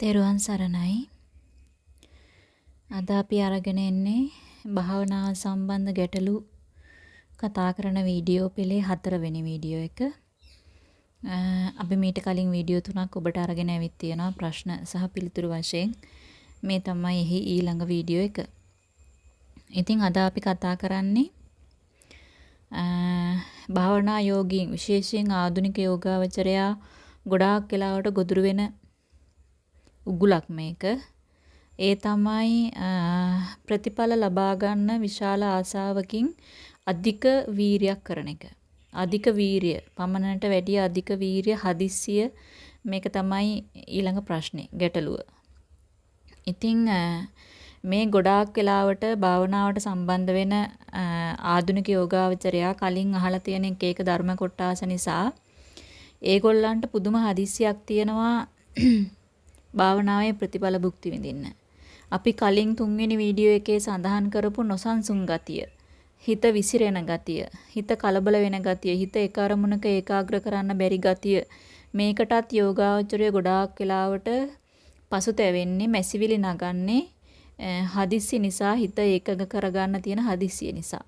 තෙරුවන් සරණයි. අද අපි අරගෙන එන්නේ භාවනාව සම්බන්ධ ගැටලු කතා කරන වීඩියෝ පෙළේ හතරවෙනි වීඩියෝ එක. අපි මීට කලින් වීඩියෝ තුනක් ඔබට අරගෙන ඇවිත් තියෙනවා ප්‍රශ්න සහ පිළිතුරු වශයෙන්. මේ තමයි එහි ඊළඟ වීඩියෝ එක. ඉතින් අද අපි කතා කරන්නේ භාවනා යෝගීන් විශේෂයෙන් ආධුනික යෝගාවචරයා ගොඩාක් වෙලාවට ගොදුරු වෙන උගුලක් මේක. ඒ තමයි ප්‍රතිඵල ලබා ගන්න විශාල ආසාවකින් අධික වීරියක් කරන එක. අධික වීරිය පමණට වැඩිය අධික වීරිය හදිස්සිය මේක තමයි ඊළඟ ප්‍රශ්නේ ගැටලුව. ඉතින් මේ ගොඩාක් වෙලාවට භාවනාවට සම්බන්ධ වෙන ආධුනික යෝගාවචරයා කලින් අහලා තියෙන එක එක ධර්ම කොටාස නිසා ඒගොල්ලන්ට පුදුම හදිස්සියක් තියෙනවා භාවනාවේ ප්‍රතිඵල භුක්ති විඳින්න. අපි කලින් තුන්වෙනි වීඩියෝ එකේ සඳහන් කරපු නොසන්සුන් ගතිය, හිත විසිරෙන ගතිය, හිත කලබල වෙන ගතිය, හිත එක අරමුණක ඒකාග්‍ර කරන්න බැරි ගතිය මේකටත් යෝගාවචරය ගොඩාක් වෙලාවට පසුතැවෙන්නේ මැසිවිලි නගන්නේ හදිස්සි නිසා හිත ඒකග කරගන්න තියෙන හදිස්සිය නිසා.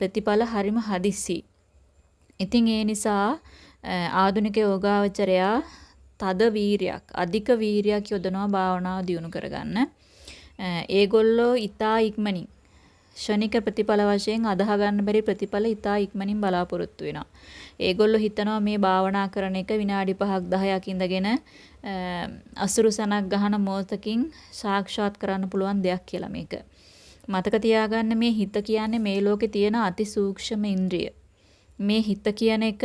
ප්‍රතිඵල හරිම හදිස්සි. ඉතින් ඒ නිසා ආධුනික යෝගාවචරයා තද වීරයක්, අධික වීරයක් යොදනවා භාවනාව දියුණු කරගන්න. ඒගොල්ලෝ ඊතා ඉක්මනින් ෂණික ප්‍රතිඵල වශයෙන් අදාහ ගන්න බැරි ප්‍රතිඵල ඊතා ඉක්මනින් බලාපොරොත්තු වෙනවා. ඒගොල්ලෝ හිතනවා මේ භාවනා කරන එක විනාඩි 5ක් 10ක් ඉඳගෙන අසුරු සනක් ගහන මොහොතකින් සාක්ෂාත් කරන්න පුළුවන් දෙයක් කියලා මේක. මතක තියාගන්න මේ හිත කියන්නේ මේ ලෝකේ තියෙන අති සූක්ෂම ඉන්ද්‍රිය. මේ හිත කියන එක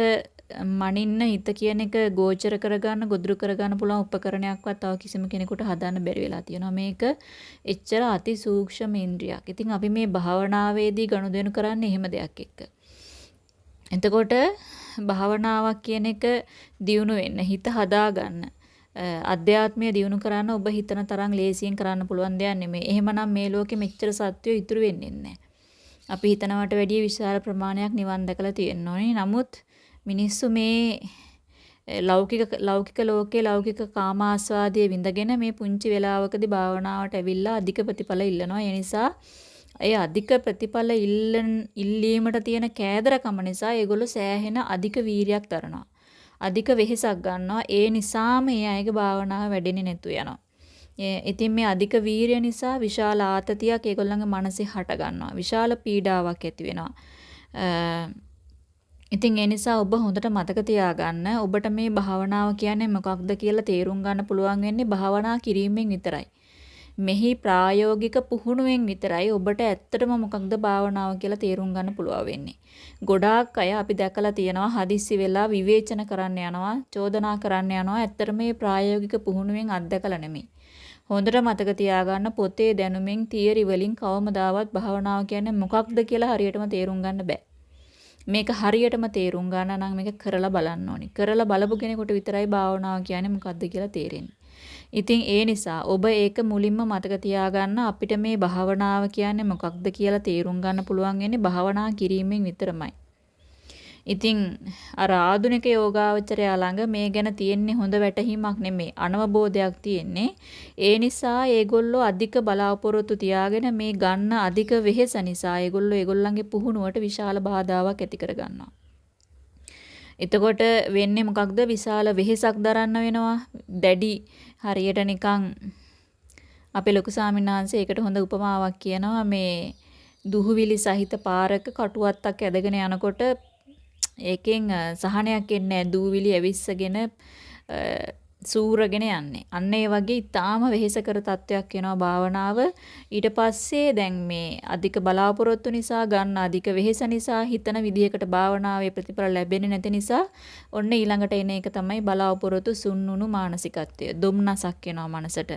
මනින්න හිත කියන එක ගෝචර කරගන්න ගොදුරු කරගන්න පුළුවන් උපකරණයක්වත් තව කිසිම කෙනෙකුට හදන්න බැරි වෙලා තියෙනවා. මේක එච්චර අති සූක්ෂම ඉන්ද්‍රියක්. ඉතින් අපි මේ භාවනාවේදී ගනුදෙනු කරන්නේ එහෙම දෙයක් එක්ක. එතකොට භාවනාවක් කියන එක දියුණු වෙන්න හිත හදාගන්න. අධ්‍යාත්මය දියුණු කරන්න ඔබ හිතන තරම් ලේසියෙන් කරන්න පුළුවන් දෙයක් නෙමෙයි. එහෙමනම් මේ ලෝකෙ මෙච්චර සත්‍යය ඉතුරු වෙන්නේ නැහැ. අපි හිතනවට වැඩිය විශාල ප්‍රමාණයක් නිවන් දැකලා තියෙන්න ඕනේ. නමුත් මිනිස්සු මේ ලෞකික ලෞකික ලෝකයේ ලෞකික කාමාස්වාදයේ විඳගෙන මේ පුංචි වෙලාවකදී භාවනාවට ඇවිල්ලා අධික ප්‍රතිඵල ඉල්ලනවා. ඒ නිසා ඒ අධික ප්‍රතිඵල ඉල්ලීමට තියෙන කෑදරකම නිසා ඒගොල්ලෝ සෑහෙන අධික වීරියක් දරනවා. අධික වෙහෙසක් ගන්නවා. ඒ නිසාම ඒ අයගේ භාවනාව වැඩෙන්නේ නැතු යනවා. ඉතින් මේ අධික වීරිය නිසා විශාල ආතතියක් ඒගොල්ලන්ගේ මනසේ හට ගන්නවා. විශාල පීඩාවක් ඇති වෙනවා. ඉතින් ඒ නිසා ඔබ හොඳට මතක තියාගන්න ඔබට මේ භාවනාව කියන්නේ මොකක්ද කියලා තේරුම් ගන්න පුළුවන් වෙන්නේ භාවනා කිරීමෙන් විතරයි. මෙහි ප්‍රායෝගික පුහුණුවෙන් විතරයි ඔබට ඇත්තටම මොකක්ද භාවනාව කියලා තේරුම් ගන්න පුළුවන් වෙන්නේ. ගොඩාක් අය අපි දැකලා තියෙනවා හදිස්සි වෙලා විවේචන කරන්න යනවා, චෝදනා කරන්න යනවා. ඇත්තට මේ ප්‍රායෝගික පුහුණුවෙන් අත්දැකලා නෙමෙයි. හොඳට මතක තියාගන්න පොතේ දැනුමින් තියරි වලින් කවමදාවත් භාවනාව කියන්නේ මොකක්ද කියලා හරියටම තේරුම් ගන්න බෑ. මේක හරියටම තේරුම් ගන්න නම් මේක කරලා බලන්න ඕනි. කරලා බලපු කෙනෙකුට විතරයි භාවනාව කියන්නේ මොකක්ද කියලා තේරෙන්නේ. ඉතින් ඒ නිසා ඔබ ඒක මුලින්ම මතක තියාගන්න අපිට මේ භාවනාව කියන්නේ මොකක්ද කියලා තේරුම් ගන්න පුළුවන් වෙන්නේ භාවනා කිරීමෙන් විතරමයි. ඉතින් අර ආධුනික යෝගාවචරයා ළඟ මේ ගැන තියෙන්නේ හොඳ වැටහීමක් නෙමෙයි අනවබෝධයක් තියෙන්නේ. ඒ නිසා ඒගොල්ලෝ අධික බලාපොරොත්තු තියාගෙන මේ ගන්න අධික වෙහෙස නිසා ඒගොල්ලෝ ඒගොල්ලන්ගේ පුහුණුවට විශාල බාධාවක් ඇති කරගන්නවා. එතකොට වෙන්නේ මොකක්ද විශාල වෙහෙසක් දරන්න වෙනවා. දැඩි හරියට නිකන් අපේ ලොකු ස්වාමීන් වහන්සේ ඒකට හොඳ උපමාවක් කියනවා මේ දුහුවිලි සහිත පාරක කටුවත්තක් ඇදගෙන යනකොට ඒකෙන් සහනයක් එන්නේ දූවිලි ඇවිස්සගෙන සූරගෙන යන්නේ. අන්න ඒ වගේ ඊටාම වෙහෙසකර තත්වයක් වෙනවා භාවනාව. ඊට පස්සේ දැන් මේ අධික බලාපොරොත්තු නිසා ගන්න අධික වෙහෙස නිසා හිතන විදිහකට භාවනාවේ ප්‍රතිඵල ලැබෙන්නේ නැති නිසා ඔන්න ඊළඟට එන එක තමයි බලාපොරොත්තු සුන්නුණු මානසිකත්වය. දුම්නසක් වෙනවා මනසට.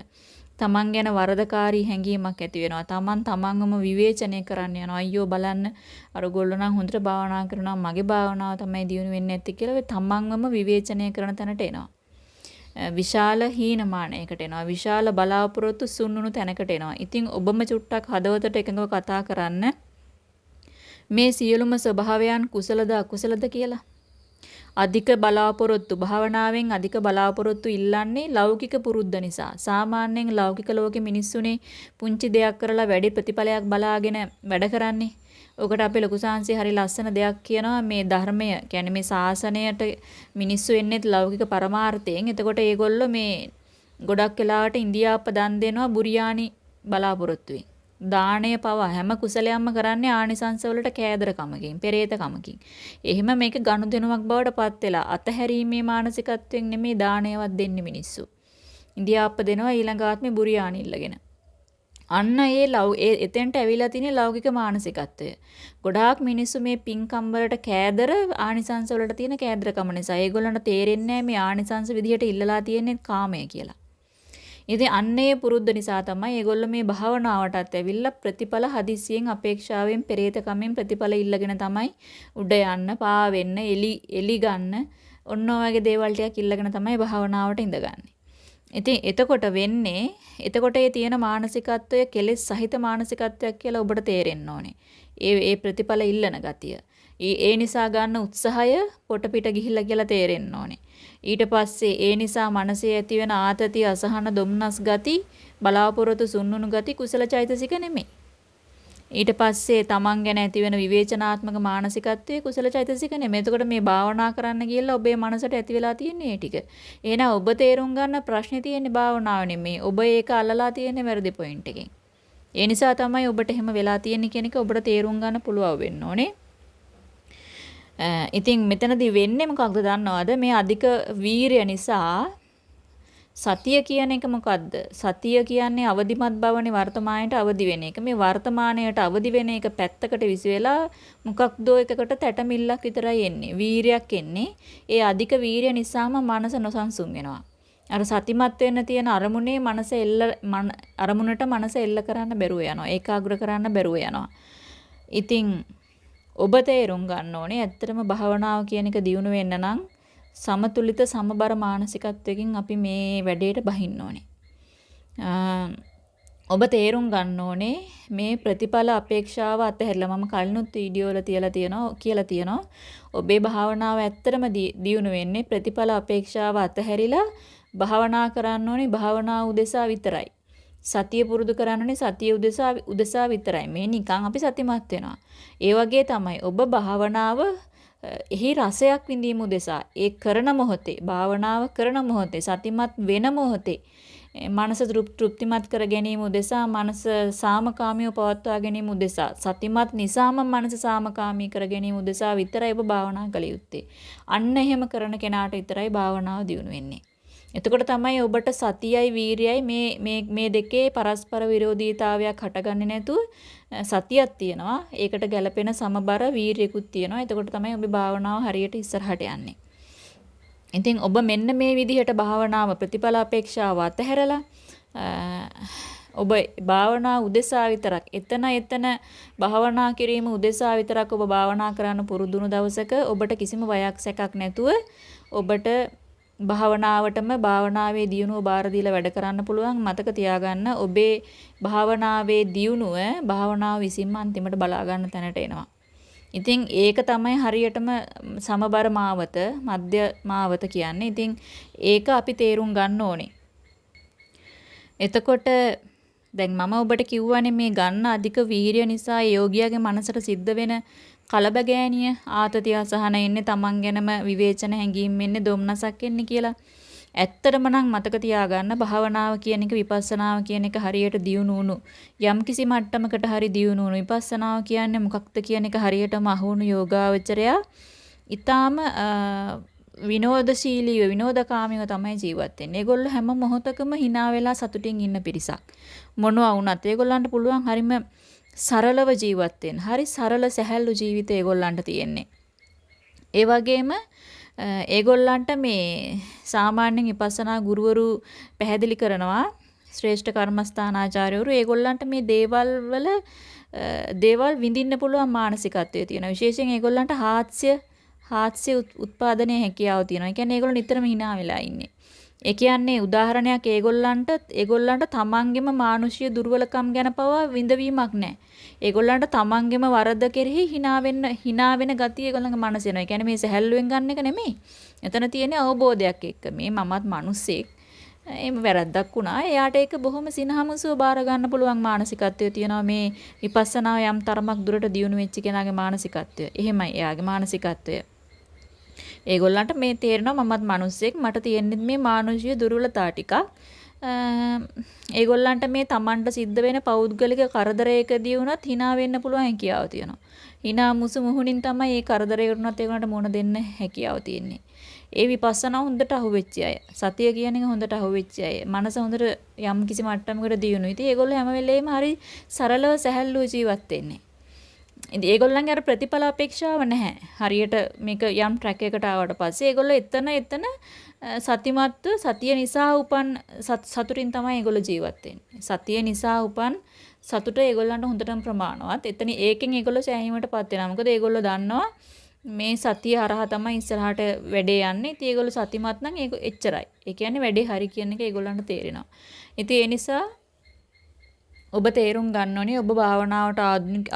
තමන් ගැන වරදකාරී හැඟීමක් ඇති වෙනවා. තමන් තමන්වම විවේචනය කරන්න යනවා. අයියෝ බලන්න අර ගොල්ලෝ නම් හොඳට භාවනා කරනවා. මගේ භාවනාව තමයි දියුණු වෙන්නේ නැති කියලා තමන්වම විවේචනය කරන තැනට එනවා. විශාල හීනමානයකට එනවා. විශාල බලාපොරොත්තු සුන්නුණු තැනකට එනවා. ඉතින් ඔබම චුට්ටක් හදවතට එකඟව කතා කරන්න මේ සියලුම ස්වභාවයන් කුසලද අකුසලද කියලා. අධික බලාපොරොත්තු භාවනාවෙන් අධික බලාපොරොත්තු ඉල්ලන්නේ ලෞකික පුරුද්ද නිසා. සාමාන්‍යයෙන් ලෞකික ලෝකෙ මිනිස්සුනේ පුංචි දෙයක් කරලා වැඩි ප්‍රතිඵලයක් බලාගෙන වැඩ කරන්නේ. ඔකට අපේ ලොකු සාංශي හරි ලස්සන දෙයක් කියනවා මේ ධර්මය කියන්නේ මේ ශාසනයට මිනිස්සු එන්නේ ලෞකික පරමාර්ථයෙන්. එතකොට ඒගොල්ලෝ මේ ගොඩක් වෙලාවට ඉන්දියාප්ප දන් දෙනවා බුරියානි බලාපොරොත්තුවෙන්. දාණය පවා හැම කුසලයක්ම කරන්නේ ආනිසංස වලට කෑදරකමකින්, පෙරේතකමකින්. එහෙම මේක ගනුදෙනුවක් බවට පත් වෙලා අතහැරීමේ මානසිකත්වයෙන් නෙමේ දාණයවත් දෙන්නේ මිනිස්සු. ඉන්දියාප්ප දෙනවා ඊළඟ ආත්මේ බුරියානි ඉල්ලගෙන. අන්න ඒ ලව් ඒ එතෙන්ට ඇවිල්ලා තියෙන ලෞකික මානසිකත්වය. ගොඩාක් මිනිස්සු මේ පින්කම් වලට කෑදර ආනිසංස වලට තියෙන කෑදරකම නිසා ඒගොල්ලන්ට තේරෙන්නේ මේ ආනිසංස විදිහට ඉල්ලලා තියෙන්නේ කාමය කියලා. ඉතින් අන්නේ පුරුද්ද නිසා තමයි ඒගොල්ලෝ මේ භාවනාවටත් ඇවිල්ලා ප්‍රතිඵල හදිසියෙන් අපේක්ෂාවෙන් පෙරේතකමෙන් ප්‍රතිඵල ඉල්ලගෙන තමයි උඩ යන්න, පා වෙන්න, එලි එලි ගන්න ඔන්න ඔයගේ දේවල් ටිකක් ඉල්ලගෙන තමයි භාවනාවට ඉඳගන්නේ. ඉතින් එතකොට වෙන්නේ එතකොට ඒ තියෙන මානසිකත්වය කෙලෙස් සහිත මානසිකත්වයක් කියලා ඔබට තේරෙන්න ඕනේ. ඒ ඒ ප්‍රතිඵල ඉල්ලන ගතිය. ඒ නිසා ගන්න උත්සාහය පොට පිට ගිහිල්ලා කියලා තේරෙන්න ඕනේ. ඊට පස්සේ ඒ නිසා මනසේ ඇතිවෙන ආතති අසහන දුම්නස් ගති බලාපොරොත්තු සුන්නුණු ගති කුසල චෛතසික නෙමෙයි. ඊට පස්සේ තමන් ගැන ඇතිවෙන විවේචනාත්මක මානසිකත්වයේ කුසල චෛතසික නෙමෙයි. එතකොට මේ භාවනා කරන්න ගියලා ඔබේ මනසට ඇති වෙලා තියෙන්නේ ඒ ටික. එහෙනම් ඔබ තේරුම් ගන්න ප්‍රශ්නේ තියෙන්නේ භාවනාව නෙමෙයි. ඔබ ඒක අල්ලලා තියෙන්නේ වැරදි පොයින්ට් එකෙන්. ඒ නිසා තමයි ඔබට එහෙම වෙලා තියෙන්නේ කියන එක ඔබට තේරුම් ගන්න පුළුවන් වෙන්න ඕනේ. ඉතින් මෙතනදී වෙන්නේ මොකක්ද දන්නවද? මේ අධික වීරය නිසා සතිය කියන එක මොකද්ද? සතිය කියන්නේ අවදිමත් බවනේ වර්තමානයට අවදි වෙන එක. මේ වර්තමානයට අවදි වෙන එක පැත්තකට විසි වෙලා මොකක්දෝ එකකට තැටමිල්ලක් විතරයි එන්නේ. වීරයක් එන්නේ. ඒ අධික වීරය නිසාම මනස නොසන්සුන් වෙනවා. අර සතිමත් වෙන්න තියෙන අරමුණේ මනස එල්ල අරමුණට මනස එල්ල කරන්න බැරුව යනවා. ඒකාග්‍ර කරන්න බැරුව යනවා. ඉතින් ඔබ තේරුම් ගන්න ඕනේ ඇත්තටම භාවනාව කියන එක දියුණු වෙන්න නම් සමතුලිත සමබර මානසිකත්වයකින් අපි මේ වැඩේට බහින්න ඕනේ. ඔබ තේරුම් ගන්න ඕනේ මේ ප්‍රතිඵල අපේක්ෂාව අතහැරලා මම කලිනුත් වීඩියෝ වල තියලා තියෙනවා කියලා තියෙනවා. ඔබේ භාවනාව ඇත්තටම දියුණු වෙන්නේ ප්‍රතිඵල අපේක්ෂාව අතහැරිලා භාවනා කරන්න ඕනේ භාවනාව උදෙසා විතරයි. සතිය පුරුදු කරන්නනේ සතිය උදෙසා උදෙසා විතරයි. මේ නිකන් අපි සතිමත් වෙනවා. ඒ වගේ තමයි ඔබ භාවනාව එහි රසයක් විඳීම උදෙසා ඒ කරන මොහොතේ භාවනාව කරන මොහොතේ සතිමත් වෙන මොහොතේ මනස තෘප්තිමත් කර ගැනීම උදෙසා මනස සාමකාමීව පවත්වා ගැනීම උදෙසා සතිමත් නිසාම මනස සාමකාමී කර ගැනීම උදෙසා විතරයි ඔබ භාවනා කළ යුත්තේ. අන්න එහෙම කරන කෙනාට විතරයි භාවනාව දියුණු වෙන්නේ. එතකොට තමයි ඔබට සතියයි වීරියයි මේ මේ මේ දෙකේ පරස්පර විරෝධීතාවයක් හටගන්නේ නැතුව සතියක් තියෙනවා. ඒකට ගැළපෙන සමබර වීරියකුත් තියෙනවා. එතකොට තමයි ඔබේ භාවනාව හරියට ඉස්සරහට යන්නේ. ඉතින් ඔබ මෙන්න මේ විදිහට භාවනාව ප්‍රතිඵල අපේක්ෂාව අතහැරලා ඔබ භාවනා උදෙසා විතරක් එතන එතන භාවනා කිරීම උදෙසා විතරක් ඔබ භාවනා කරන්න පුරුදුණු දවසක ඔබට කිසිම වයක් සැකක් නැතුව ඔබට භාවනාවටම භාවනාවේ දියුණුව බාර දීලා වැඩ කරන්න පුළුවන් මතක තියාගන්න ඔබේ භාවනාවේ දියුණුව භාවනාව විසින්ම අන්තිමට බලා ගන්න තැනට එනවා. ඉතින් ඒක තමයි හරියටම සමබර මාවත, මධ්‍ය මාවත කියන්නේ. ඉතින් ඒක අපි තේරුම් ගන්න ඕනේ. එතකොට දැන් මම ඔබට කිව්වනේ මේ ගන්න අධික වීරිය නිසා යෝගියාගේ මනසට සිද්ධ වෙන කලබගෑනිය ආතතිය අසහන එන්නේ Taman ගැනම විවේචන හැඟීම් එන්නේ දුම්නසක් එන්නේ කියලා. ඇත්තටම නම් මතක තියාගන්න භාවනාව කියන එක විපස්සනාව කියන එක හරියට දියුණු වුණු යම්කිසි මට්ටමකට හරි දියුණු වුණු විපස්සනාව කියන්නේ මොකක්ද කියන එක හරියටම අහුණු යෝගාවචරයා. ඊටාම විනෝදශීලීව විනෝදකාමීව තමයි ජීවත් වෙන්නේ. ඒගොල්ලෝ හැම මොහොතකම hina වෙලා සතුටින් ඉන්න පිරිසක්. මොනවා වුණත් ඒගොල්ලන්ට පුළුවන් හරිම සරලව ජීවත් වෙන්න. හරි සරල සැහැල්ලු ජීවිතය ඒගොල්ලන්ට තියෙන්නේ. ඒ වගේම ඒගොල්ලන්ට මේ සාමාන්‍යයෙන් විපස්සනා ගුරුවරු පැහැදිලි කරනවා ශ්‍රේෂ්ඨ කර්මස්ථානාචාර්යවරු ඒගොල්ලන්ට මේ දේවල් වල දේවල් විඳින්න පුළුවන් මානසිකත්වය තියෙනවා. විශේෂයෙන් ඒගොල්ලන්ට හාස්‍ය හාස්‍ය උත්පාදනයේ හැකියාව තියෙනවා. ඒ කියන්නේ ඒගොල්ලෝ නිතරම hina වෙලා ඉන්නේ. ඒ කියන්නේ උදාහරණයක් ඒගොල්ලන්ට ඒගොල්ලන්ට තමන්ගේම මානුෂීය දුර්වලකම් ගැන පවා විඳවීමක් නැහැ. ඒගොල්ලන්ට තමන්ගේම වරද කෙරෙහි hina වෙන්න hina වෙන ගතිය ඒගොල්ලන්ගේ මනස එනවා. ඒ කියන්නේ මේ සැහැල්ලුවෙන් ගන්න එක නෙමෙයි. එතන තියෙන්නේ අවබෝධයක් එක්ක. මේ මමත් මිනිස්සෙක්. එහෙම වැරද්දක් වුණා. එයාට ඒක බොහොම සිනහමසුව බාර ගන්න පුළුවන් මානසිකත්වය තියෙනවා මේ විපස්සනාව යම් තරමක් දුරට දියුණු වෙච්ච කෙනාගේ මානසිකත්වය. එහෙමයි එයාගේ මානසිකත්වය. ඒගොල්ලන්ට මේ තේරෙනවා මමත් මිනිස්සෙක් මට තියෙන්නේ මේ මානුෂීය දුර්වලතා ටිකක්. ඒගොල්ලන්ට මේ Tamanට සිද්ධ වෙන පෞද්ගලික කරදරයකදී වුණත් hina වෙන්න පුළුවන් හැකියාව තියෙනවා. hina මුසු මුහුණින් තමයි මේ කරදරයකට උනත් ඒගොල්ලන්ට මුණ දෙන්න හැකියාව තියෙන්නේ. ඒ විපස්සනා හොඳට අහුවෙච්ච අය. සතිය කියන එක හොඳට අහුවෙච්ච අය. මනස හොඳට යම් කිසි මට්ටමකට දියුණුයි. ඉතින් ඒගොල්ලෝ හැම වෙලේම හරි සරලව සැහැල්ලුව ජීවත් වෙන්නේ. ඉතින් ඒගොල්ලන්ගේ අර ප්‍රතිඵල අපේක්ෂාව නැහැ. හරියට මේක යම් ට්‍රැක් එකකට ආවට පස්සේ ඒගොල්ලෝ එතන එතන සතිමත්ව සතිය නිසා උපන් සතුටින් තමයි ඒගොල්ලෝ ජීවත් වෙන්නේ. සතිය නිසා උපන් සතුට ඒගොල්ලන්ට හොඳටම ප්‍රමාණවත්. එතන ඒකෙන් ඒගොල්ලෝ සෑහීමටපත් වෙනවා. මොකද ඒගොල්ලෝ දන්නවා මේ සතිය හරහා තමයි ඉස්සරහට වැඩේ යන්නේ. ඉතින් ඒගොල්ලෝ සතිමත් නම් ඒක එච්චරයි. ඒ කියන්නේ වැඩේ හරි කියන එක ඒගොල්ලන්ට තේරෙනවා. ඉතින් ඒ නිසා ඔබ තේරුම් ගන්න ඕනේ ඔබ භාවනාවට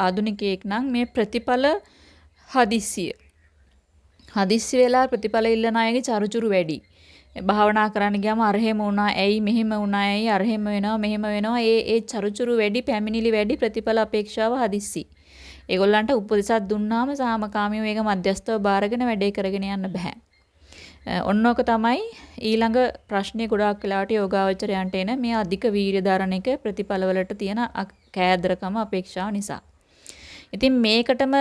ආධුනිකයෙක් නම් මේ ප්‍රතිඵල හදිස්සිය. හදිස්සි වෙලා ප්‍රතිඵල ඉල්ලන අයගේ චරුචරු වැඩි. භාවනා කරන්න ගියාම අරහෙම වුණා, ඇයි මෙහෙම වුණා, ඇයි අරහෙම වෙනවා, මෙහෙම වෙනවා. ඒ ඒ චරුචරු වැඩි, පැමිණිලි වැඩි, ප්‍රතිඵල අපේක්ෂාව හදිස්සි. ඒගොල්ලන්ට උපදෙසක් දුන්නාම සාමකාමීව ඒක මධ්‍යස්තව බාරගෙන වැඩේ කරගෙන යන්න බෑ. ඔන්නෝක තමයි ඊළඟ ප්‍රශ්නේ ගොඩාක් වෙලාවට යෝගාවචරයන්ට එන මේ අධික වීර්ය ධාරණයක ප්‍රතිඵලවලට තියෙන කෑදරකම අපේක්ෂාව නිසා. ඉතින් මේකටම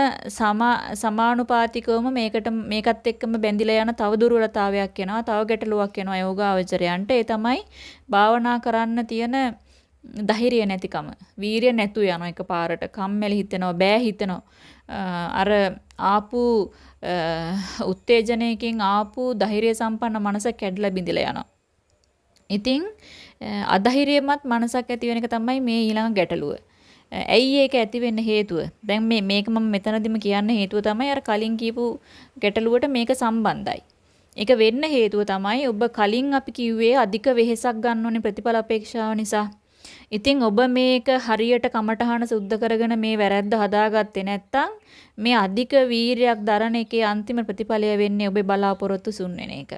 සමානුපාතිකවම මේකට මේකත් එක්කම බැඳිලා යන තව දුර්වලතාවයක් එනවා තව ගැටලුවක් එනවා යෝගාවචරයන්ට. ඒ තමයි භාවනා කරන්න තියෙන ධෛර්යය නැතිකම. වීරිය නැතු යන එකපාරට. කම්මැලි හිතෙනවා බෑ හිතෙනවා. අර ආපු උත්තේජනයකින් ආපු ධෛර්ය සම්පන්න මනස කැඩලා බිඳිලා යනවා. ඉතින් අධෛර්යමත් මනසක් ඇති වෙන එක තමයි මේ ඊළඟ ගැටලුව. ඇයි ඒක ඇති වෙන්න හේතුව? දැන් මේ මේක මම මෙතනදිම කියන්න හේතුව තමයි අර කලින් කියපු ගැටලුවට මේක සම්බන්ධයි. ඒක වෙන්න හේතුව තමයි ඔබ කලින් අපි කිව්වේ අධික වෙහෙසක් ගන්න ඕනේ ප්‍රතිඵල අපේක්ෂාව නිසා. ඉතින් ඔබ මේක හරියට කමටහන සුද්ධ කරගෙන මේ වැරැද්ද හදාගත්තේ නැත්නම් මේ අධික වීරයක් දරන එකේ අන්තිම ප්‍රතිඵලය වෙන්නේ ඔබේ බලාපොරොත්තු සුන් වෙන එක.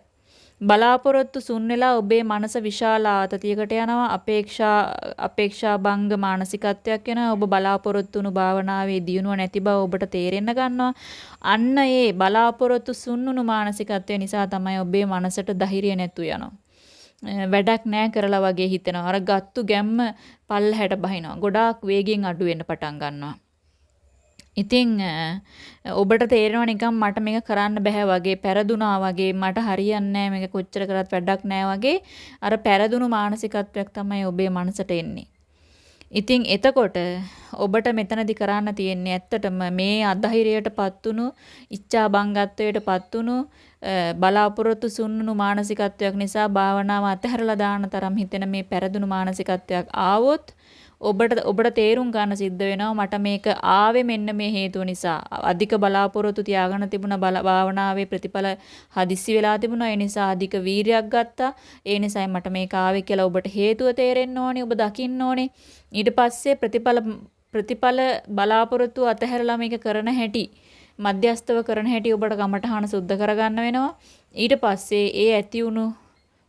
බලාපොරොත්තු සුන් වෙලා ඔබේ මනස විශාල ආතතියකට යනවා අපේක්ෂා අපේක්ෂා භංග මානසිකත්වයක් වෙනවා. ඔබ බලාපොරොත්තු වුණු භාවනාවේ දියුණුව නැති බව ඔබට තේරෙන්න ගන්නවා. අන්න ඒ බලාපොරොත්තු සුන්නුණු මානසිකත්වය නිසා තමයි ඔබේ මනසට ධෛර්යය නැතු යනවා. වැඩක් නෑ කරලා වගේ හිතෙනවා. අර ගත්තු ගැම්ම පල්ලහැට බහිනවා. ගොඩාක් වේගෙන් අඩු වෙන්න පටන් ගන්නවා. ඉතින් ඔබට තේරෙනවා නිකන් මට මේක කරන්න බෑ වගේ පෙරදුනා වගේ මට හරියන්නේ මේක කොච්චර කරත් වැඩක් නෑ වගේ අර පෙරදුණු මානසිකත්වයක් තමයි ඔබේ මනසට එන්නේ. ඉතින් එතකොට ඔබට මෙතනදි කරන්න තියෙන්නේ ඇත්තටම මේ අධෛර්යයටපත් උණු ඉච්ඡා බංගත්වයටපත් උණු බලාපොරොත්තු සුන්නුණු මානසිකත්වයක් නිසා භාවනාව අතහැරලා දාන තරම් හිතෙන මේ පෙරදුණු මානසිකත්වයක් ආවොත් ඔබට ඔබට තේරුම් ගන්න සිද්ධ වෙනවා මට මේක ආවේ මෙන්න මේ හේතුව නිසා. අධික බලාපොරොත්තු තියාගෙන තිබුණ භාවනාවේ ප්‍රතිඵල හදිස්සි වෙලා තිබුණා. ඒ නිසා අධික වීරියක් ගත්තා. ඒ නිසායි මට මේක ආවේ කියලා ඔබට හේතුව තේරෙන්න ඕනේ. ඔබ දකින්න ඕනේ. ඊට පස්සේ ප්‍රතිඵල ප්‍රතිඵල බලාපොරොත්තු අතහැරලා මේක කරන හැටි මධ්‍යස්තව කරන හැටි ඔබට කමටහන සුද්ධ කරගන්න වෙනවා. ඊට පස්සේ ඒ ඇති වුණු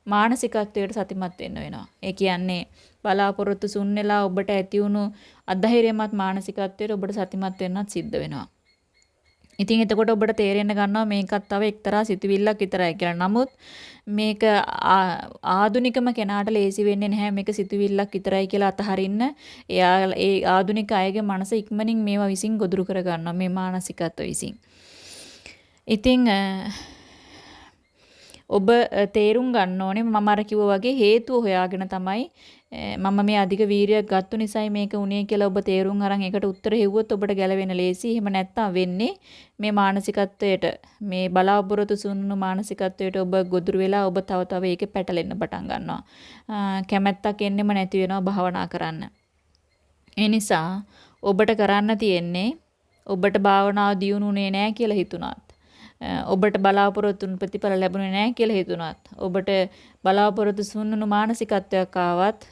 මානසිකත්වයට සතිමත් වෙන්න වෙනවා. ඒ කියන්නේ බලාපොරොත්තු සුන්නෙලා ඔබට ඇති වුණු අධෛර්යමත් මානසිකත්වයට ඔබට සතිමත් වෙන්නත් සිද්ධ වෙනවා. ඉතින් එතකොට ඔබට තේරෙන්න ගන්නවා මේකත් තව එක්තරා සිතුවිල්ලක් විතරයි කියලා. නමුත් මේක ආදුනිකම කෙනාට ලේසි වෙන්නේ නැහැ මේක සිතුවිල්ලක් විතරයි කියලා අතහරින්න. එයා ඒ ආදුනික අයගේ මනස ඉක්මනින් මේවා විසින් ගොදුරු කර ගන්නවා මේ මානසිකත්ව විසින්. ඉතින් ඔබ තේරුම් ගන්න ඕනේ මම අර කිව්වා වගේ හේතුව හොයාගෙන තමයි මම මේ අධික වීරියක් ගත්තු නිසායි මේක උනේ කියලා ඔබ තේරුම් අරන් ඒකට උත්තර හෙව්වොත් ඔබට ගැලවෙන්න ලේසි. එහෙම නැත්නම් වෙන්නේ මේ මානසිකත්වයට මේ බලාපොරොත්තු සුන්නුණු මානසිකත්වයට ඔබ ගොදුරු වෙලා ඔබ තව තව ඒකේ පැටලෙන්න පටන් ගන්නවා. කැමැත්තක් එන්නෙම නැති වෙනවා භාවනා කරන්න. ඒ නිසා ඔබට කරන්න තියෙන්නේ ඔබට භාවනාව දියුණුනේ නැහැ කියලා හිතුණාත් ඔබට බලාපොරොත්තු වුණු ප්‍රතිඵල ලැබුණේ නැහැ කියලා හිතුණත් ඔබට බලාපොරොත්තු සුන්නුණු මානසිකත්වයක් ආවත්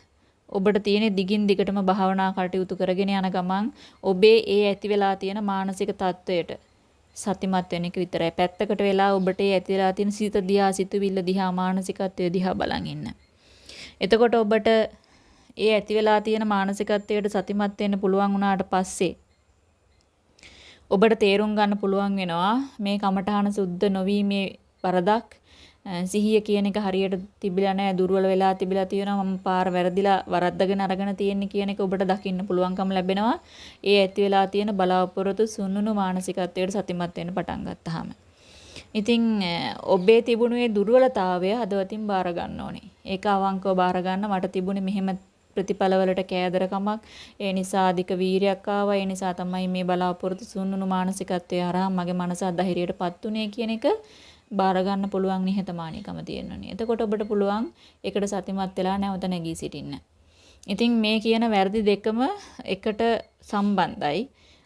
ඔබට තියෙන දිගින් දිගටම භාවනා කටයුතු කරගෙන යන ගමන් ඔබේ ඒ ඇති වෙලා තියෙන මානසික තත්වයට සතිමත් වෙන එක විතරයි. පැත්තකට වෙලා ඔබට ඒ ඇති වෙලා තියෙන සිත දිහා සිතුවිල්ල දිහා මානසිකත්වය දිහා බලන් ඉන්න. එතකොට ඔබට ඒ ඇති වෙලා තියෙන මානසිකත්වයට සතිමත් වෙන්න පුළුවන් වුණාට පස්සේ ඔබට තේරුම් ගන්න පුළුවන් වෙනවා මේ කමඨහන සුද්ධ නොවීමේ වරදක්. සිහිය කියන එක හරියට තිබිලා නැහැ දුර්වල වෙලා තිබිලා තියෙනවා. මම පාර වැරදිලා වරද්දගෙන අරගෙන තියෙන්නේ කියන එක ඔබට දකින්න පුළුවන්කම ලැබෙනවා. ඒ ඇති වෙලා තියෙන බලාපොරොත්තු සුන්නුණු මානසිකත්වයට සතිමත් වෙන්න පටන් ගත්තාම. ඉතින් ඔබේ තිබුණු ඒ දුර්වලතාවය හදවතින් බාර ගන්න ඕනේ. ඒක අවංකව බාර ගන්න මට තිබුණේ මෙහෙම ප්‍රතිඵලවලට කෑදරකමක් ඒ නිසා අධික වීරයක් ආවා ඒ නිසා තමයි මේ බලාපොරොත්තු සුන්නුණු මානසිකත්වයේ හරහා මගේ මනස අධෛර්යයටපත් උනේ කියන එක බාර ගන්න පුළුවන් නිහතමානීකම තියෙනවනේ. එතකොට ඔබට පුළුවන් ඒකට සතිමත් වෙලා නැවත නැගී සිටින්න. ඉතින් මේ කියන වැරදි දෙකම එකට සම්බන්ධයි.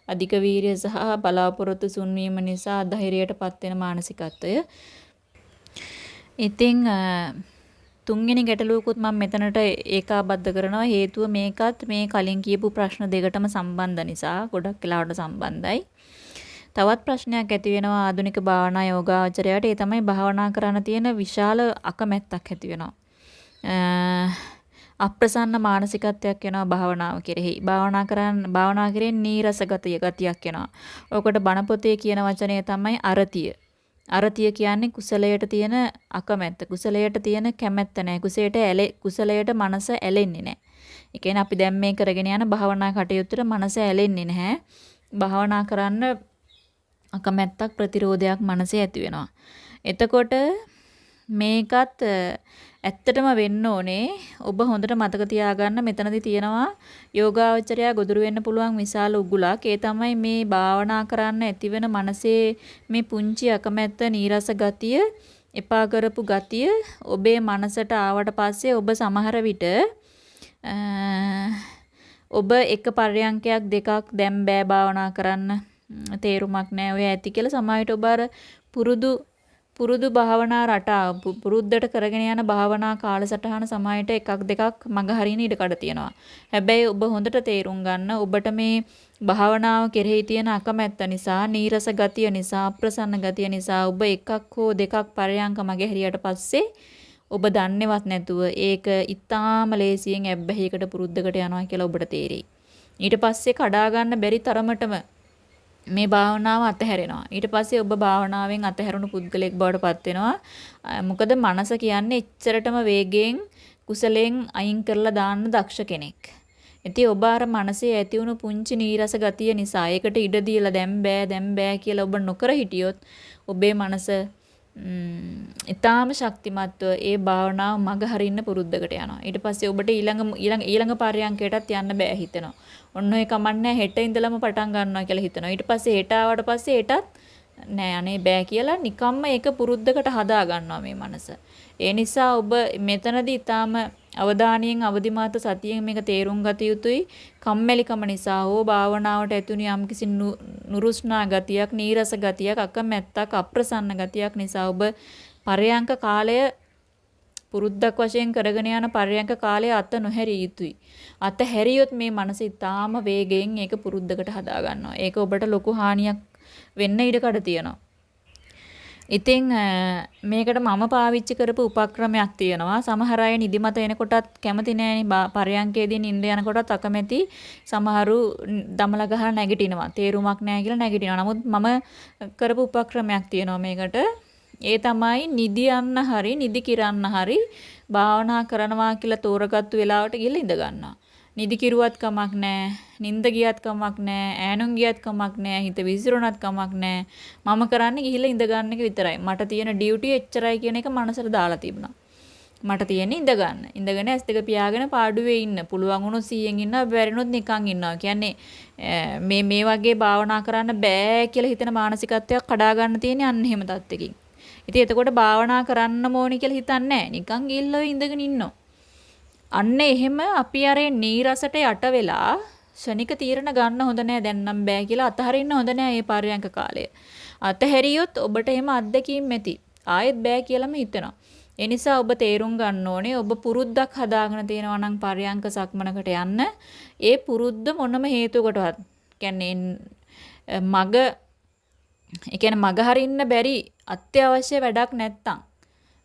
අධික වීරිය සහ බලාපොරොත්තු සුන්වීම නිසා ධෛර්යයටපත් වෙන මානසිකත්වය. ඉතින් තුන්වෙනි ගැටලුවකුත් මම මෙතනට ඒකාබද්ධ කරනවා හේතුව මේකත් මේ කලින් කියපු ප්‍රශ්න දෙකටම සම්බන්ධ නිසා ගොඩක් වෙලාවට සම්බන්ධයි. තවත් ප්‍රශ්නයක් ඇති වෙනවා ආධුනික භාවනා යෝගාචරයට ඒ තමයි භාවනා කරන්න තියෙන විශාල අකමැත්තක් ඇති වෙනවා. අප්‍රසන්න මානසිකත්වයක් වෙනවා භාවනාව කෙරෙහි. භාවනා කරන් භාවනා කරෙන් නීරස ගතිය ගතියක් එනවා. ඔකට බණ පොතේ කියන වචනය තමයි අරතිය. අරතිය කියන්නේ කුසලයට තියෙන අකමැත්ත. කුසලයට තියෙන කැමැත්ත නැහැ. කුසලයට ඇලෙ කුසලයට මනස ඇලෙන්නේ නැහැ. ඒ කියන්නේ අපි දැන් මේ කරගෙන යන භාවනා කටයුත්තට මනස ඇලෙන්නේ නැහැ. භාවනා කරන්න අකමැත්තක් ප්‍රතිරෝධයක් මනසේ ඇති වෙනවා. එතකොට මේකත් ඇත්තටම වෙන්න ඕනේ. ඔබ හොඳට මතක තියාගන්න මෙතනදී තියෙනවා යෝගාවචරයා ගොදුරු වෙන්න පුළුවන් විශාල උගුලක්. ඒ තමයි මේ භාවනා කරන්න ඇතිවෙන මනසේ මේ පුංචි අකමැත්ත නීරස ගතිය එපා කරපු ගතිය ඔබේ මනසට ආවට පස්සේ ඔබ සමහර විට ඔබ එක පර්යංකයක් දෙකක් දැන් බෑ භාවනා කරන්න. තේරුමක් නැහැ ඔය ඇති කියලා සමාහිත ඔබ අර පුරුදු පුරුදු භාවනා රටාව පුරුද්දට කරගෙන යන භාවනා කාලසටහන සමාහිත එකක් දෙකක් මඟ හරින ඉඩ කඩ තියෙනවා. හැබැයි ඔබ හොඳට තේරුම් ගන්න ඔබට මේ භාවනාව කෙරෙහි තියෙන අකමැත්ත නිසා, නීරස ගතිය නිසා, අප්‍රසන්න ගතිය නිසා ඔබ එකක් හෝ දෙකක් පරයන්ක මගේ හැරියට පස්සේ ඔබ දන්නේවත් නැතුව ඒක ඉතාම ලේසියෙන් ඇබ්බැහියකට පුරුද්දකට යනවා කියලා ඔබට තේරෙයි. ඊට පස්සේ කඩා ගන්න බැරි තරමටම මේ භාවනාව අතහැරෙනවා. ඊට පස්සේ ඔබ භාවනාවෙන් අතහැරුණු පුද්ගලෙක් බවට පත් වෙනවා. මොකද මනස කියන්නේ එච්චරටම වේගයෙන් කුසලයෙන් අයින් කරලා දාන්න දක්ෂ කෙනෙක්. ඉතින් ඔබ අර මනසේ ඇති වුණු පුංචි නීරස ගතිය නිසා ඒකට ඉඩ දීලා දැන් බෑ දැන් බෑ කියලා ඔබ නොකර හිටියොත් ඔබේ මනස ඊටාම ශක්තිමත්ව ඒ භාවනාව මග හරින්න පුරුද්දකට යනවා. ඊට පස්සේ ඔබට ඊළඟ ඊළඟ ඊළඟ පර්යංකයටත් යන්න බෑ හිතෙනවා. ඔන්න ඔය කමන්නේ හෙට ඉඳලම පටන් ගන්නවා කියලා හිතනවා. ඊට පස්සේ හෙට ආවට පස්සේ හෙටත් නෑ අනේ බෑ කියලා නිකම්ම ඒක පුරුද්දකට හදා ගන්නවා මේ මනස. ඒ නිසා ඔබ මෙතනදී ඊටාම අවධානයෙන් අවදිමාත සතියෙන් මේක තේරුම් ගත යුතුයි. කම්මැලිකම නිසා හෝ භාවනාවට ඇතුණු යම්කිසි නුරුස්නා ගතියක්, නීරස ගතියක්, අකමැත්තක්, අප්‍රසන්න ගතියක් නිසා ඔබ පරයන්ක කාලය පුරුද්දක් වශයෙන් කරගෙන යන පරයන්ක කාලය අත නොහැරිය යුතුයි. අත හැරියොත් මේ මනස ඊටාම වේගයෙන් ඒක පුරුද්දකට හදා ගන්නවා. ඒක ඔබට ලොකු හානියක් වෙන්න ඉඩ කඩ තියෙනවා. ඉතින් මේකට මම පාවිච්චි කරපු උපක්‍රමයක් තියෙනවා. සමහර අය නිදිමත එනකොටත් කැමති නෑනේ පරයන්කේදී නිින්ද යනකොටත් අකමැති. සමහරු දමල ගහලා නැගිටිනවා. තේරුමක් නෑ කියලා නැගිටිනවා. නමුත් මම කරපු උපක්‍රමයක් තියෙනවා මේකට. ඒ තමයි නිදි යන්න හරි නිදි කිරන්න හරි භාවනා කරනවා කියලා තෝරගත්තු වෙලාවට ගිහලා ඉඳ ගන්නවා. නිදි කිරුවත් කමක් නැහැ. නිින්ද ගියත් කමක් නැහැ. ඈනුම් ගියත් කමක් නැහැ. හිත විසිරුණත් කමක් නැහැ. මම කරන්නේ ගිහිල්ලා ඉඳ ගන්න එක විතරයි. මට තියෙන ඩියුටි එච්චරයි කියන එක මනසට දාලා තිබුණා. මට තියෙන්නේ ඉඳ ගන්න. ඉඳගෙන ඇස් දෙක පියාගෙන පාඩුවේ ඉන්න. පුළුවන් වුණොත් 100න් ඉන්නවා, බැරිනොත් නිකන් ඉන්නවා. කියන්නේ මේ මේ වගේ භාවනා කරන්න බෑ කියලා හිතන මානසිකත්වයක් කඩා ගන්න තියෙන්නේ අන්න එහෙම තත්ත්වකින්. ඉතින් එතකොට භාවනා කරන්න ඕනි කියලා හිතන්නේ නැහැ. නිකන් ගිල්ලෝ ඉඳගෙන ඉන්නවා. අන්න එහෙම අපි අර නීරසට යට වෙලා ෂණික තීරණ ගන්න හොඳ නෑ දැන් නම් බෑ කියලා අතහරින්න හොඳ නෑ මේ පර්යංක කාලය. අතහැරියොත් ඔබට එහෙම අත්දැකීම් ඇති. ආයෙත් බෑ කියලාම හිතෙනවා. ඒ නිසා ඔබ තේරුම් ගන්න ඕනේ ඔබ පුරුද්දක් හදාගෙන තියෙනවා නම් පර්යංක සක්මනකට යන්න ඒ පුරුද්ද මොනම හේතුවකටවත් කියන්නේ මග ඒ කියන්නේ මග හරින්න බැරි අත්‍යවශ්‍ය වැඩක් නැත්තම්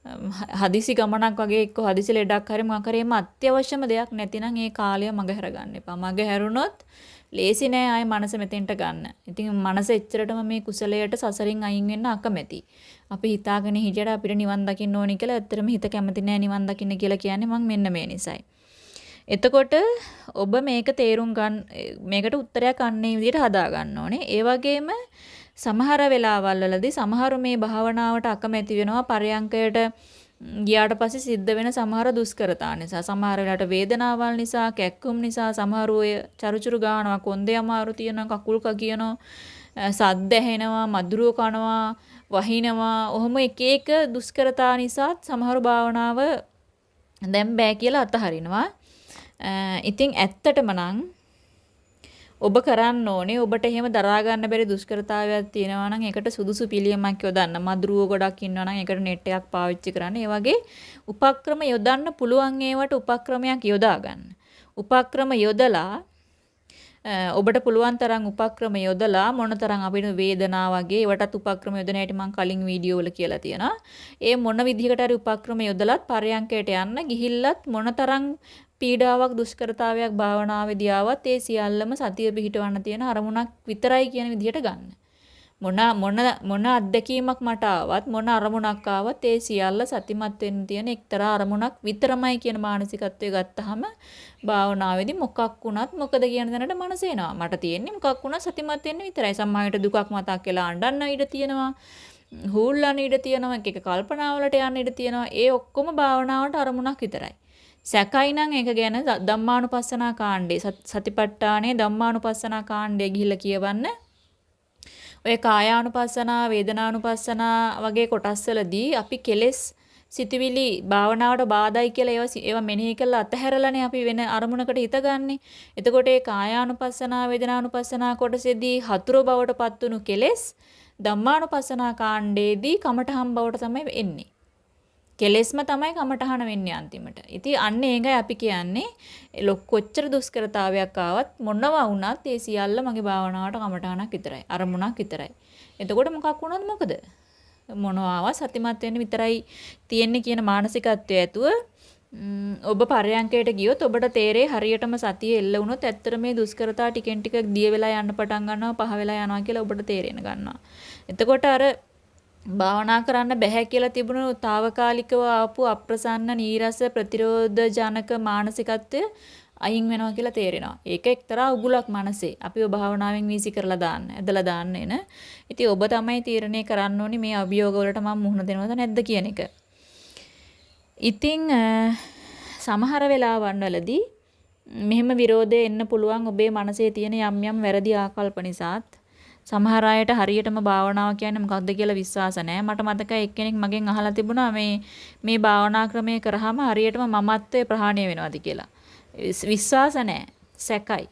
හදිසි ගමනක් වගේ එක්ක හදිසි ලෙඩක් හරි මොකක් හරි එම අත්‍යවශ්‍යම දෙයක් නැතිනම් ඒ කාලය මග හැර ගන්න එපා. මග හැරුණොත් ලේසි නෑ ආයේ මනස මෙතෙන්ට ගන්න. ඉතින් මනස එච්චරටම මේ කුසලයට සසරින් අයින් වෙන්න අකමැති. අපි හිතාගෙන හිටියට අපිට නිවන් දකින්න ඕනි කියලා ඇත්තටම හිත කැමති නෑ නිවන් දකින්න කියලා කියන්නේ මං මෙන්න මේ නිසයි. එතකොට ඔබ මේක තේරුම් ගන්න මේකට උත්තරයක් අන්නේ විදිහට හදා ගන්න ඕනේ. ඒ වගේම සමහර වෙලාවල් වලදී සමහරු මේ භාවනාවට අකමැති වෙනවා. පරයන්කයට ගියාට පස්සේ සිද්ධ වෙන සමහර දුෂ්කරතා නිසා සමහර වෙලාවට වේදනාවල් නිසා කැක්කුම් නිසා සමහර ඔය චරුචරු ගානවා කොන්දේ අමාරු තියෙනවා කකුල් කකියනවා සද්ද ඇහෙනවා මදුරුව කනවා වහිනවා. ඔහොම එක එක දුෂ්කරතා නිසා සමහරු භාවනාව දැන් බෑ කියලා අතහරිනවා. ඉතින් ඇත්තටම නම් ඔබ කරන්න ඕනේ ඔබට එහෙම දරා ගන්න බැරි දුෂ්කරතාවයක් තියෙනවා නම් ඒකට සුදුසු පිළියමක් යොදන්න. මදුරුව ගොඩක් ඉන්නවා නම් ඒකට net එකක් පාවිච්චි කරන්න. ඒ වගේ උපක්‍රම යොදන්න පුළුවන් ඒවට උපක්‍රමයක් යොදා ගන්න. උපක්‍රම යොදලා ඔබට පුළුවන් තරම් උපක්‍රම යොදලා මොනතරම් අපිට වේදනා වගේ ඒවටත් උපක්‍රම යොදන හැටි මම කලින් වීඩියෝ වල කියලා තියෙනවා. ඒ මොන විදිහකට හරි උපක්‍රම යොදලත් පරයන්කයට යන්න ගිහිල්ලත් මොනතරම් පීඩාවක් දුෂ්කරතාවයක් භාවනාවේදී ආවත් ඒ සියල්ලම සතිය පිහිටවන්න තියෙන අරමුණක් විතරයි කියන විදිහට ගන්න. මොන මොන මොන අත්දැකීමක් මට ආවත් මොන අරමුණක් ආවත් ඒ සියල්ල සතිමත් වෙන්න තියෙන එක්තරා අරමුණක් විතරමයි කියන මානසිකත්වය ගත්තාම භාවනාවේදී මොකක් වුණත් මොකද කියන දැනට මනස එනවා. මට තියෙන්නේ මොකක් වුණත් සතිමත් වෙන්න විතරයි. සම්මායට දුකක් මතක් වෙලා අඬන්න ඉඩ තියෙනවා. හූල්ලන්න ඉඩ තියෙනවා. එක එක කල්පනාවලට යන්න ඉඩ තියෙනවා. ඒ ඔක්කොම භාවනාවට අරමුණක් විතරයි. සැකයි නම් ඒක ගැන ධම්මානුපස්සනා කාණ්ඩේ සතිපට්ඨානේ ධම්මානුපස්සනා කාණ්ඩේ ගිහිල්ලා කියවන්න. ඔය කායානුපස්සනා වේදනානුපස්සනා වගේ කොටස්වලදී අපි කෙලෙස් සිතවිලි භාවනාවට බාධායි කියලා ඒවා ඒවා මෙනෙහි කරලා අතහැරලානේ අපි වෙන අරමුණකට හිතගන්නේ. එතකොට ඒ කායානුපස්සනා වේදනානුපස්සනා කොටසේදී හතුරු බවට පත්තුණු කෙලෙස් ධම්මානුපස්සනා කාණ්ඩේදී කමඨහම් බවට තමයි එන්නේ. කෙලෙස්ම තමයි කමටහන වෙන්නේ අන්තිමට. ඉතින් අන්න ඒකයි අපි කියන්නේ කොච්චර දුෂ්කරතාවයක් ආවත් මොනවා වුණත් ඒ සියල්ල මගේ භාවනාවට කමටහනක් විතරයි. අරමුණක් විතරයි. එතකොට මොකක් වුණත් මොකද? මොනවා ආවත් සතිමත් වෙන්න විතරයි තියෙන්නේ කියන මානසිකත්වය ඇතුව ඔබ පරයන්කයට ගියොත් ඔබට තේරේ හරියටම සතිය එල්ල වුණොත් ඇත්තට මේ දුෂ්කරතා ටිකෙන් ටික දිය වෙලා යන්න පටන් ගන්නවා පහ වෙලා යනවා කියලා ඔබට තේරෙන ගන්නවා. එතකොට අර භාවනා කරන්න බැහැ කියලා තිබුණු తాවකාලිකව ආපු අප්‍රසන්න නීරස ප්‍රතිරෝධ ජනක මානසිකත්වය අයින් වෙනවා කියලා තේරෙනවා. ඒක එක්තරා උගුලක් මනසේ. අපිව භාවනාවෙන් වීසි කරලා දාන්න, ඇදලා දාන්න එන. ඉතින් ඔබ තමයි තීරණය කරන්න ඕනි මේ අභියෝග වලට මම මුහුණ දෙනවද නැද්ද කියන එක. ඉතින් සමහර වෙලාවන් වලදී මෙහෙම විරෝධය එන්න පුළුවන් ඔබේ මනසේ තියෙන යම් යම් වැරදි ආකල්ප නිසාත් සමහර අයට හරියටම භාවනාව කියන්නේ මොකක්ද කියලා විශ්වාස නැහැ. මට මතකයි එක්කෙනෙක් මගෙන් අහලා තිබුණා මේ මේ භාවනා ක්‍රමය කරාම හරියටම මමත්වයේ ප්‍රහාණය වෙනවද කියලා. විශ්වාස නැහැ. සැකයි.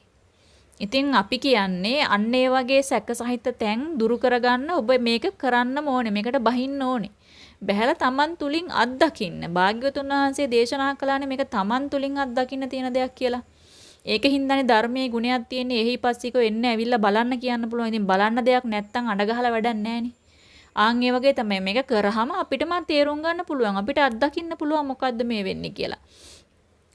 ඉතින් අපි කියන්නේ අන්න ඒ වගේ සැක සහිත තැන් දුරු කරගන්න ඔබ මේක කරන්න ඕනේ. මේකට බහින්න ඕනේ. බහැලා Taman තුලින් අත්දකින්න. භාග්‍යවතුන් වහන්සේ දේශනා කළානේ මේක Taman තුලින් අත්දකින්න තියෙන දෙයක් කියලා. ඒකින්දනේ ධර්මයේ ගුණයක් තියෙන්නේ එහි පස්සිකෝ එන්න ඇවිල්ලා බලන්න කියන්න පුළුවන්. ඉතින් බලන්න දෙයක් නැත්තම් අඬ ගහලා වැඩක් නැහනේ. ආන් ඒ වගේ තමයි මේක කරාම අපිටම තේරුම් ගන්න පුළුවන්. අපිට අත්දකින්න පුළුවන් මොකද්ද මේ වෙන්නේ කියලා.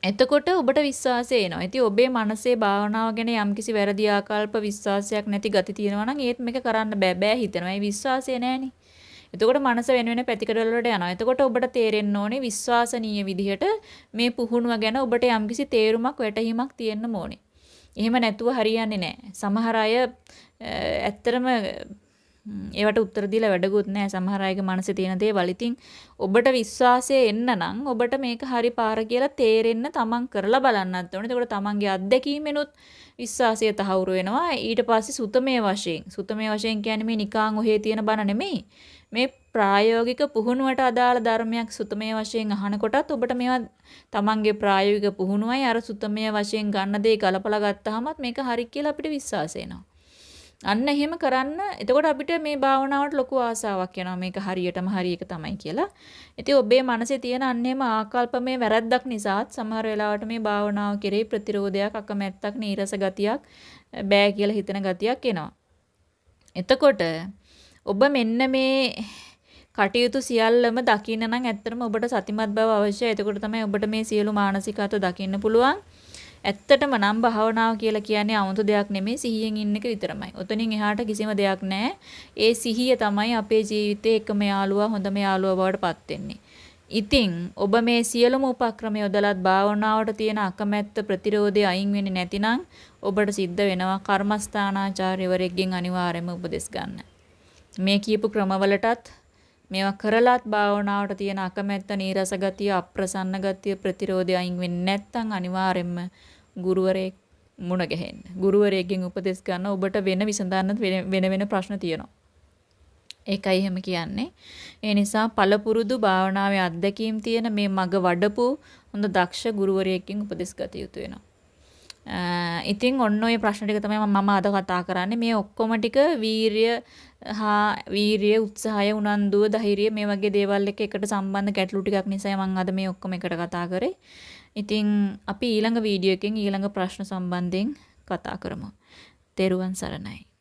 එතකොට ඔබට විශ්වාසය එනවා. ඉතින් ඔබේ මනසේ භාවනාව ගැන යම්කිසි වැරදි ආකල්ප විශ්වාසයක් නැති ගති තියෙනවා නම් ඒත් මේක කරන්න බෑ බෑ හිතනවා. ඒ විශ්වාසය නැහනේ. එතකොට මනස වෙන වෙන පැතිකඩවල වලට යනවා. එතකොට ඔබට තේරෙන්න ඕනේ විශ්වාසනීය විදිහට මේ පුහුණුව ගැන ඔබට යම්කිසි තේරුමක් වැටහීමක් තියෙන්න ඕනේ. එහෙම නැතුව හරියන්නේ නැහැ. සමහර අය ඇත්තරම ඒවට උත්තර දීලා වැඩකුත් නැහැ. සමහර අයගේ මනසේ තියෙන දේවල්. ඉතින් ඔබට විශ්වාසය එන්න නම් ඔබට මේක හරි පාර කියලා තේරෙන්න තමන් කරලා බලන්නත් ඕනේ. එතකොට තමන්ගේ අත්දැකීමෙනුත් විශ්වාසය තහවුරු වෙනවා. ඊට පස්සේ සුතමේ වශයෙන්. සුතමේ වශයෙන් කියන්නේ මේ නිකාං ඔහේ තියෙන බණ නෙමෙයි. මේ ප්‍රායෝගික පුහුණුවට අදාළ ධර්මයක් සුතමේ වශයෙන් අහනකොටත් ඔබට මේවා තමන්ගේ ප්‍රායෝගික පුහුණුවයි අර සුතමේ වශයෙන් ගන්න දේ ගලපලා ගත්තාමත් මේක හරි කියලා අපිට විශ්වාස අන්න එහෙම කරන්න එතකොට අපිට මේ භාවනාවට ලොකු ආසාවක් එනවා මේක හරියටම හරි එක තමයි කියලා. ඉතින් ඔබේ මනසේ තියෙන අන්න එහෙම ආකල්පමේ වැරද්දක් නිසාත් සමහර වෙලාවට මේ භාවනාව කෙරෙහි ප්‍රතිරෝධයක් අකමැත්තක් නීරස ගතියක් බෑ කියලා හිතන ගතියක් එනවා. එතකොට ඔබ මෙන්න මේ කටයුතු සියල්ලම දකින්න නම් ඇත්තටම ඔබට සතිමත් බව අවශ්‍යයි. එතකොට තමයි ඔබට මේ සියලු මානසිකත්ව දකින්න පුළුවන්. ඇත්තටම නම් භාවනාව කියලා කියන්නේ 아무තු දෙයක් නෙමෙයි සිහියෙන් ඉන්න එක විතරමයි. ඔතනින් එහාට කිසිම දෙයක් නැහැ. ඒ සිහිය තමයි අපේ ජීවිතේ එකම යාළුවා හොඳම යාළුවා බවට පත් වෙන්නේ. ඉතින් ඔබ මේ සියලුම උපක්‍රම යොදලත් භාවනාවට තියෙන අකමැත්ත ප්‍රතිරෝධය අයින් වෙන්නේ නැතිනම් ඔබට සිද්ධ වෙනවා කර්මස්ථානාචාර්යවරයෙක්ගෙන් අනිවාර්යයෙන්ම උපදෙස් ගන්න. මේ කියපු ක්‍රමවලටත් මේවා කරලත් භාවනාවට තියෙන අකමැත්ත නීරස ගතිය අප්‍රසන්න ගතිය ප්‍රතිරෝධය අයින් වෙන්නේ නැත්නම් අනිවාර්යයෙන්ම ගුරුවරයෙක් මුණ ගැහෙන්න. ගුරුවරයෙක්ගෙන් උපදෙස් ගන්න ඔබට වෙන විසඳන්න වෙන වෙන ප්‍රශ්න තියෙනවා. ඒකයි එහෙම කියන්නේ. ඒ නිසා පළපුරුදු භාවනාවේ අත්දැකීම් තියෙන මේ මග වඩපු හොඳ දක්ෂ ගුරුවරයෙක්ගෙන් උපදෙස් ගත යුතු වෙනවා. Uh, ඉතින් ඔන්න ඔය ප්‍රශ්න ටික තමයි මම අද කතා කරන්නේ. මේ ඔක්කොම ටික වීරිය uh, හා වීරිය, උත්සාහය, උනන්දුව, ධෛර්යය මේ වගේ දේවල් එක්ක එකට සම්බන්ධ ගැටලු ටිකක් නිසා මම අද මේ ඔක්කොම එකට කතා කරේ. ඉතින් අපි ඊළඟ වීඩියෝ එකෙන් ඊළඟ ප්‍රශ්න සම්බන්ධයෙන් කතා කරමු. තෙරුවන් සරණයි.